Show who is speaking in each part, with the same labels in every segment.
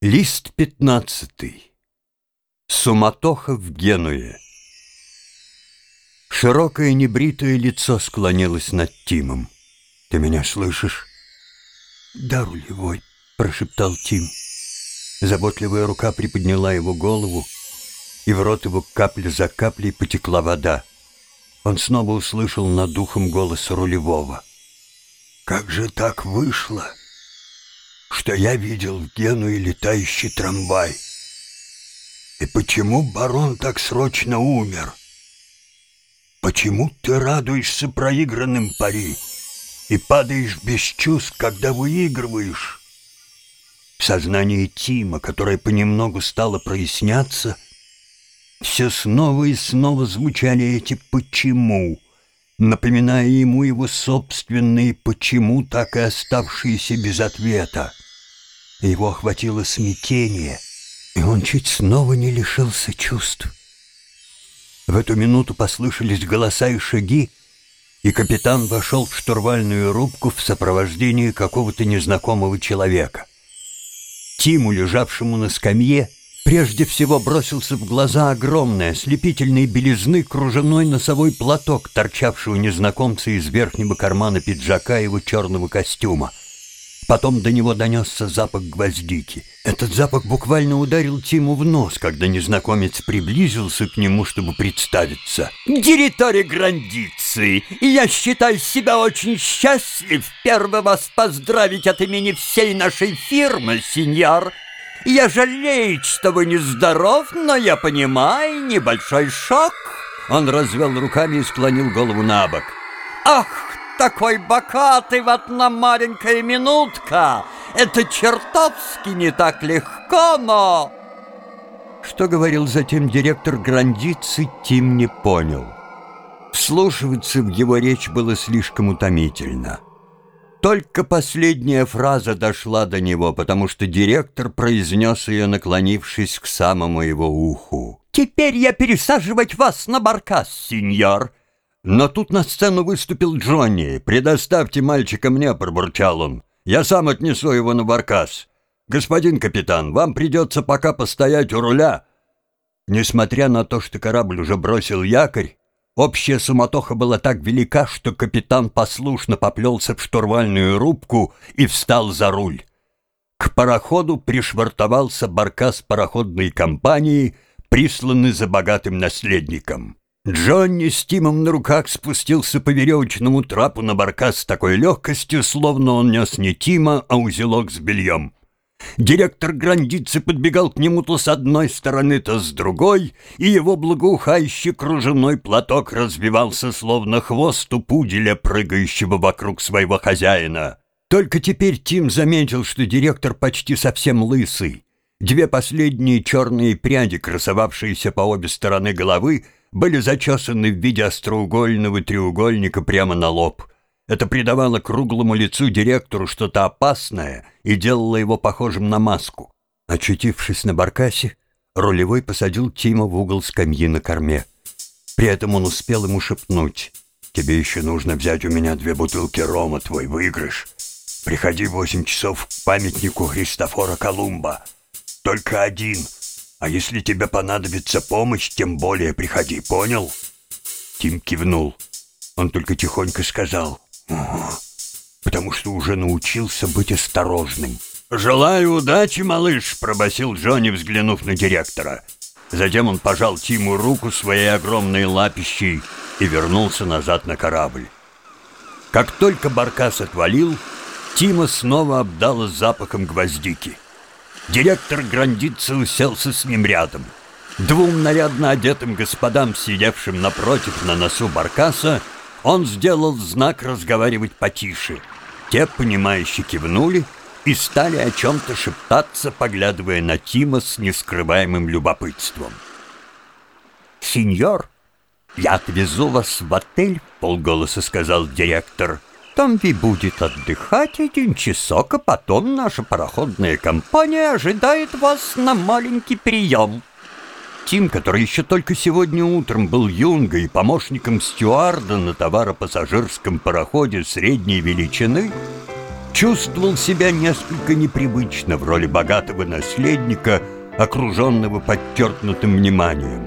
Speaker 1: Лист пятнадцатый. Суматоха в Генуе. Широкое небритое лицо склонилось над Тимом. «Ты меня слышишь?» «Да, рулевой», — прошептал Тим. Заботливая рука приподняла его голову, и в рот его капля за каплей потекла вода. Он снова услышал над духом голос рулевого. «Как же так вышло?» Что я видел в Генуе летающий трамвай. И почему барон так срочно умер? Почему ты радуешься проигранным пари и падаешь без чувств, когда выигрываешь? В сознании Тима, которое понемногу стало проясняться, все снова и снова звучали эти «почему», напоминая ему его собственные «почему», так и оставшиеся без ответа. Его охватило смятение, и он чуть снова не лишился чувств. В эту минуту послышались голоса и шаги, и капитан вошел в штурвальную рубку в сопровождении какого-то незнакомого человека. Тиму, лежавшему на скамье, прежде всего бросился в глаза огромный, ослепительной белизны кружевной носовой платок, торчавший у незнакомца из верхнего кармана пиджака его черного костюма — Потом до него донесся запах гвоздики. Этот запах буквально ударил Тиму в нос, когда незнакомец приблизился к нему, чтобы представиться.
Speaker 2: «Директори Грандиции, я считаю себя очень счастлив первый вас поздравить от имени всей нашей фирмы, сеньор. Я жалею, что вы нездоров, но я понимаю, небольшой шок».
Speaker 1: Он развел руками и склонил голову на бок.
Speaker 2: «Ах, такой богатый в одна маленькая минутка. Это чертовски не так легко, но...»
Speaker 1: Что говорил затем директор Грандицы, Тим не понял. Вслушиваться в его речь было слишком утомительно. Только последняя фраза дошла до него, потому что директор произнес ее, наклонившись к самому его уху.
Speaker 2: «Теперь я пересаживать вас на баркас, сеньор.
Speaker 1: Но тут на сцену выступил Джонни. «Предоставьте мальчика мне», — пробурчал он. «Я сам отнесу его на баркас. Господин капитан, вам придется пока постоять у руля». Несмотря на то, что корабль уже бросил якорь, общая суматоха была так велика, что капитан послушно поплелся в штурвальную рубку и встал за руль. К пароходу пришвартовался баркас пароходной компании, присланный за богатым наследником. Джонни с Тимом на руках спустился по веревочному трапу на баркас с такой легкостью, словно он нес не Тима, а узелок с бельем. Директор Грандицы подбегал к нему то с одной стороны, то с другой, и его благоухающий кружевной платок развивался, словно хвост у пуделя, прыгающего вокруг своего хозяина. Только теперь Тим заметил, что директор почти совсем лысый. Две последние черные пряди, красовавшиеся по обе стороны головы, были зачесаны в виде остроугольного треугольника прямо на лоб. Это придавало круглому лицу директору что-то опасное и делало его похожим на маску. Очутившись на баркасе, рулевой посадил Тима в угол скамьи на корме. При этом он успел ему шепнуть. «Тебе еще нужно взять у меня две бутылки рома, твой выигрыш. Приходи в восемь часов к памятнику Христофора Колумба. Только один — а если тебе понадобится помощь, тем более приходи, понял?» Тим кивнул. Он только тихонько сказал Потому что уже научился быть осторожным. «Желаю удачи, малыш!» — пробасил Джонни, взглянув на директора. Затем он пожал Тиму руку своей огромной лапищей и вернулся назад на корабль. Как только Баркас отвалил, Тима снова обдала запахом гвоздики — Директор Грандица уселся с ним рядом. Двум нарядно одетым господам, сидевшим напротив на носу баркаса, он сделал знак разговаривать потише. Те, понимающе кивнули и стали о чем-то шептаться, поглядывая на Тима с нескрываемым любопытством. «Сеньор, я отвезу вас в отель», — полголоса сказал директор. Там Ви будет отдыхать один часок, а потом наша пароходная компания ожидает вас на маленький прием. Тим, который еще только сегодня утром был юнгой и помощником стюарда на товаропассажирском пароходе средней величины, чувствовал себя несколько непривычно в роли богатого наследника, окруженного подчеркнутым вниманием.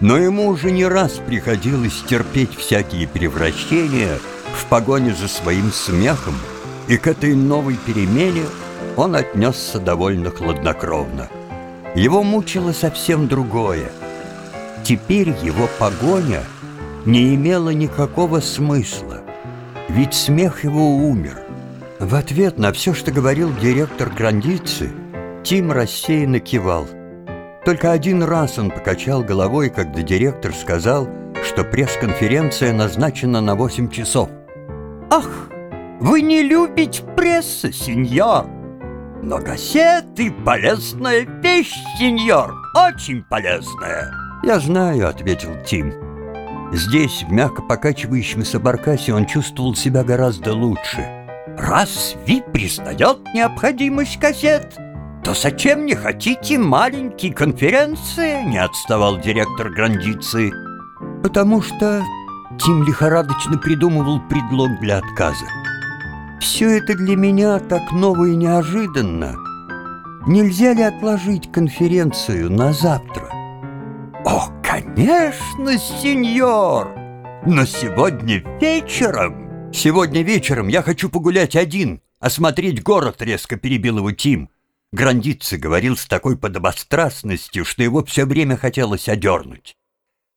Speaker 1: Но ему уже не раз приходилось терпеть всякие превращения в погоне за своим смехом, и к этой новой перемене он отнесся довольно хладнокровно. Его мучило совсем другое. Теперь его погоня не имела никакого смысла, ведь смех его умер. В ответ на все, что говорил директор Грандицы, Тим рассеянно кивал. Только один раз он покачал головой, когда директор сказал, что пресс-конференция назначена на 8 часов.
Speaker 2: «Ах, вы не любите прессы, сеньор!» «Но газеты — полезная вещь, сеньор, очень полезная!»
Speaker 1: «Я знаю», — ответил Тим. Здесь, в мягко покачивающемся баркасе, он чувствовал себя гораздо лучше —
Speaker 2: Раз Ви признает необходимость газет, то зачем не хотите маленькие конференции?» Не отставал директор Грандицы.
Speaker 1: «Потому что...» Тим лихорадочно придумывал предлог для отказа. «Все это для меня так ново и неожиданно. Нельзя ли отложить конференцию на завтра?»
Speaker 2: «О, конечно, сеньор! Но сегодня вечером...»
Speaker 1: «Сегодня вечером я хочу погулять один, осмотреть город», — резко перебил его Тим. Грандица говорил с такой подобострастностью, что его все время хотелось одернуть.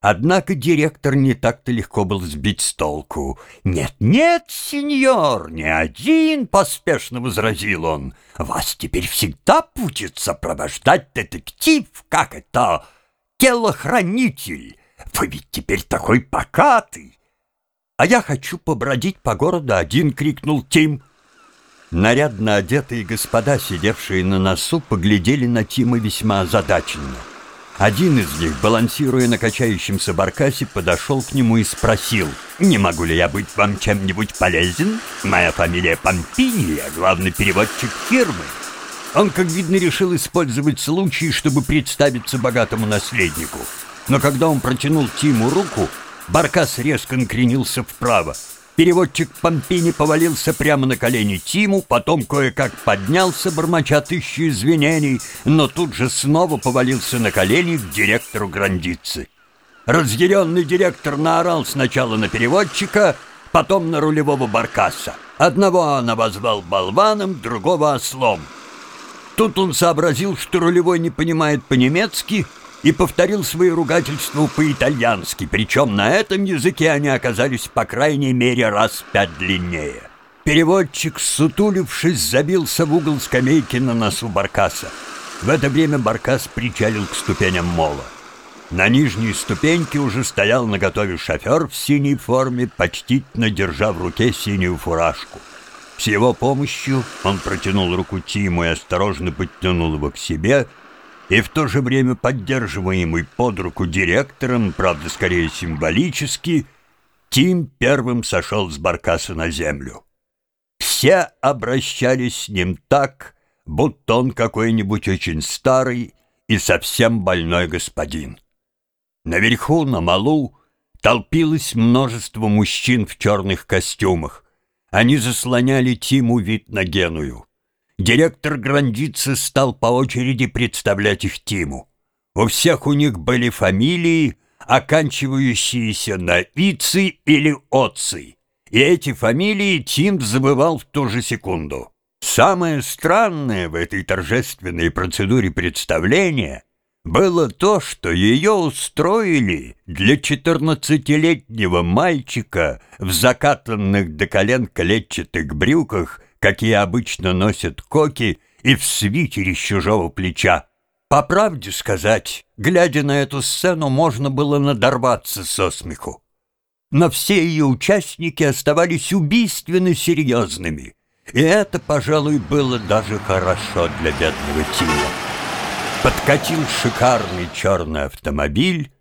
Speaker 1: Однако директор не так-то легко был сбить с толку.
Speaker 2: «Нет, нет, сеньор, не один!» — поспешно возразил он. «Вас теперь всегда будет сопровождать детектив, как это, телохранитель. Вы ведь теперь такой покатый,
Speaker 1: «А я хочу побродить по городу один!» — крикнул Тим. Нарядно одетые господа, сидевшие на носу, поглядели на Тима весьма озадаченно. Один из них, балансируя на качающемся баркасе, подошел к нему и спросил, «Не могу ли я быть вам чем-нибудь полезен? Моя фамилия Помпини, я главный переводчик фирмы». Он, как видно, решил использовать случай, чтобы представиться богатому наследнику. Но когда он протянул Тиму руку, Баркас резко накренился вправо. Переводчик Помпини повалился прямо на колени Тиму, потом кое-как поднялся, бормоча тысячи извинений, но тут же снова повалился на колени к директору Грандицы. Разъяренный директор наорал сначала на переводчика, потом на рулевого Баркаса. Одного он обозвал болваном, другого — ослом. Тут он сообразил, что рулевой не понимает по-немецки — и повторил свои ругательства по-итальянски, причем на этом языке они оказались по крайней мере раз пять длиннее. Переводчик, сутулившись, забился в угол скамейки на носу Баркаса. В это время Баркас причалил к ступеням мола. На нижней ступеньке уже стоял наготове шофер в синей форме, почтительно держа в руке синюю фуражку. С его помощью он протянул руку Тиму и осторожно подтянул его к себе — и в то же время поддерживаемый под руку директором, правда, скорее символически, Тим первым сошел с баркаса на землю. Все обращались с ним так, будто он какой-нибудь очень старый и совсем больной господин. Наверху, на малу, толпилось множество мужчин в черных костюмах. Они заслоняли Тиму вид на Геную. Директор Грандицы стал по очереди представлять их Тиму. У всех у них были фамилии, оканчивающиеся на «ицы» или «отцы», и эти фамилии Тим забывал в ту же секунду. Самое странное в этой торжественной процедуре представления было то, что ее устроили для четырнадцатилетнего мальчика в закатанных до колен клетчатых брюках какие обычно носят коки, и в свитере с чужого плеча. По правде сказать, глядя на эту сцену, можно было надорваться со смеху. Но все ее участники оставались убийственно серьезными, и это, пожалуй, было даже хорошо для бедного Тима. Подкатил шикарный черный автомобиль,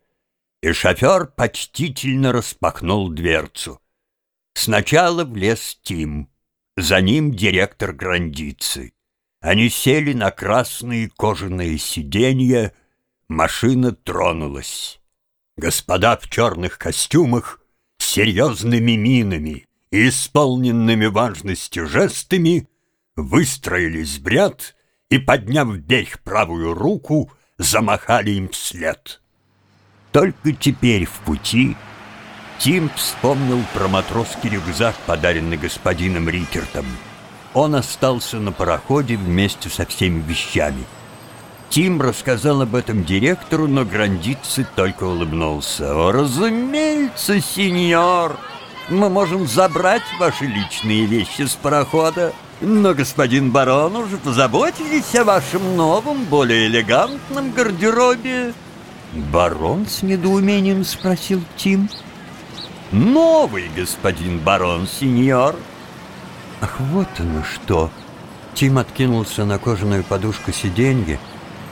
Speaker 1: и шофер почтительно распахнул дверцу. Сначала влез Тим. За ним директор Грандицы. Они сели на красные кожаные сиденья, машина тронулась. Господа в черных костюмах с серьезными минами исполненными важности жестами, выстроились в ряд и, подняв вверх правую руку, замахали им вслед. Только теперь в пути Тим вспомнил про матросский рюкзак, подаренный господином Рикертом. Он остался на пароходе вместе со всеми вещами. Тим рассказал об этом директору, но Грандици только улыбнулся. «О, разумеется, сеньор, мы можем забрать ваши личные вещи с парохода, но, господин барон, уже позаботились о вашем новом, более элегантном гардеробе». «Барон?» — с недоумением спросил Тим. «Новый господин барон, сеньор». Ах, вот оно что! Тим откинулся на кожаную подушку сиденья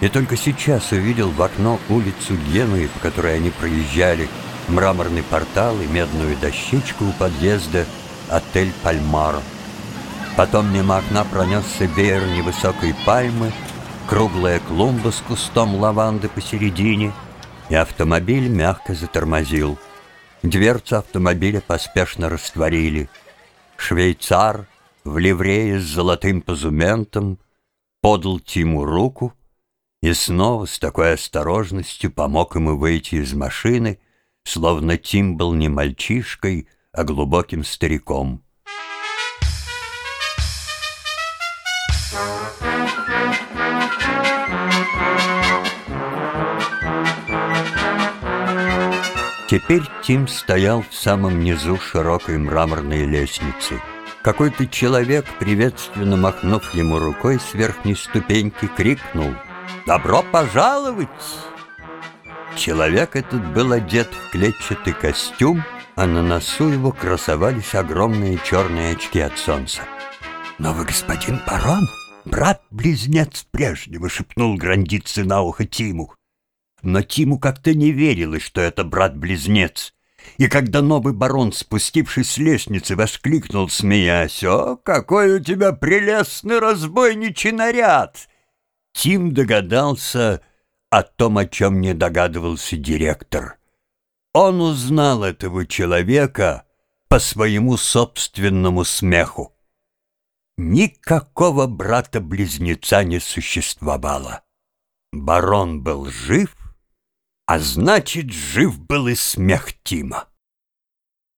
Speaker 1: и только сейчас увидел в окно улицу Генуи, по которой они проезжали, мраморный портал и медную дощечку у подъезда «Отель Пальмаро». Потом мимо окна пронесся веер невысокой пальмы, круглая клумба с кустом лаванды посередине, и автомобиль мягко затормозил. Дверцу автомобиля поспешно растворили. Швейцар в ливрее с золотым позументом подал Тиму руку и снова с такой осторожностью помог ему выйти из машины, словно Тим был не мальчишкой, а глубоким стариком. Теперь Тим стоял в самом низу широкой мраморной лестницы. Какой-то человек, приветственно махнув ему рукой с верхней ступеньки, крикнул «Добро пожаловать!» Человек этот был одет в клетчатый костюм, а на носу его красовались огромные черные очки от солнца. «Но вы господин барон, брат-близнец прежнего!» — шепнул Грандицы на ухо Тиму. Но Тиму как-то не верилось, что это брат-близнец. И когда новый барон, спустившись с лестницы, воскликнул, смеясь, «О, какой у тебя прелестный разбойничий наряд!» Тим догадался о том, о чем не догадывался директор. Он узнал этого человека по своему собственному смеху. Никакого брата-близнеца не существовало. Барон был жив, а значит, жив был и смех Тима.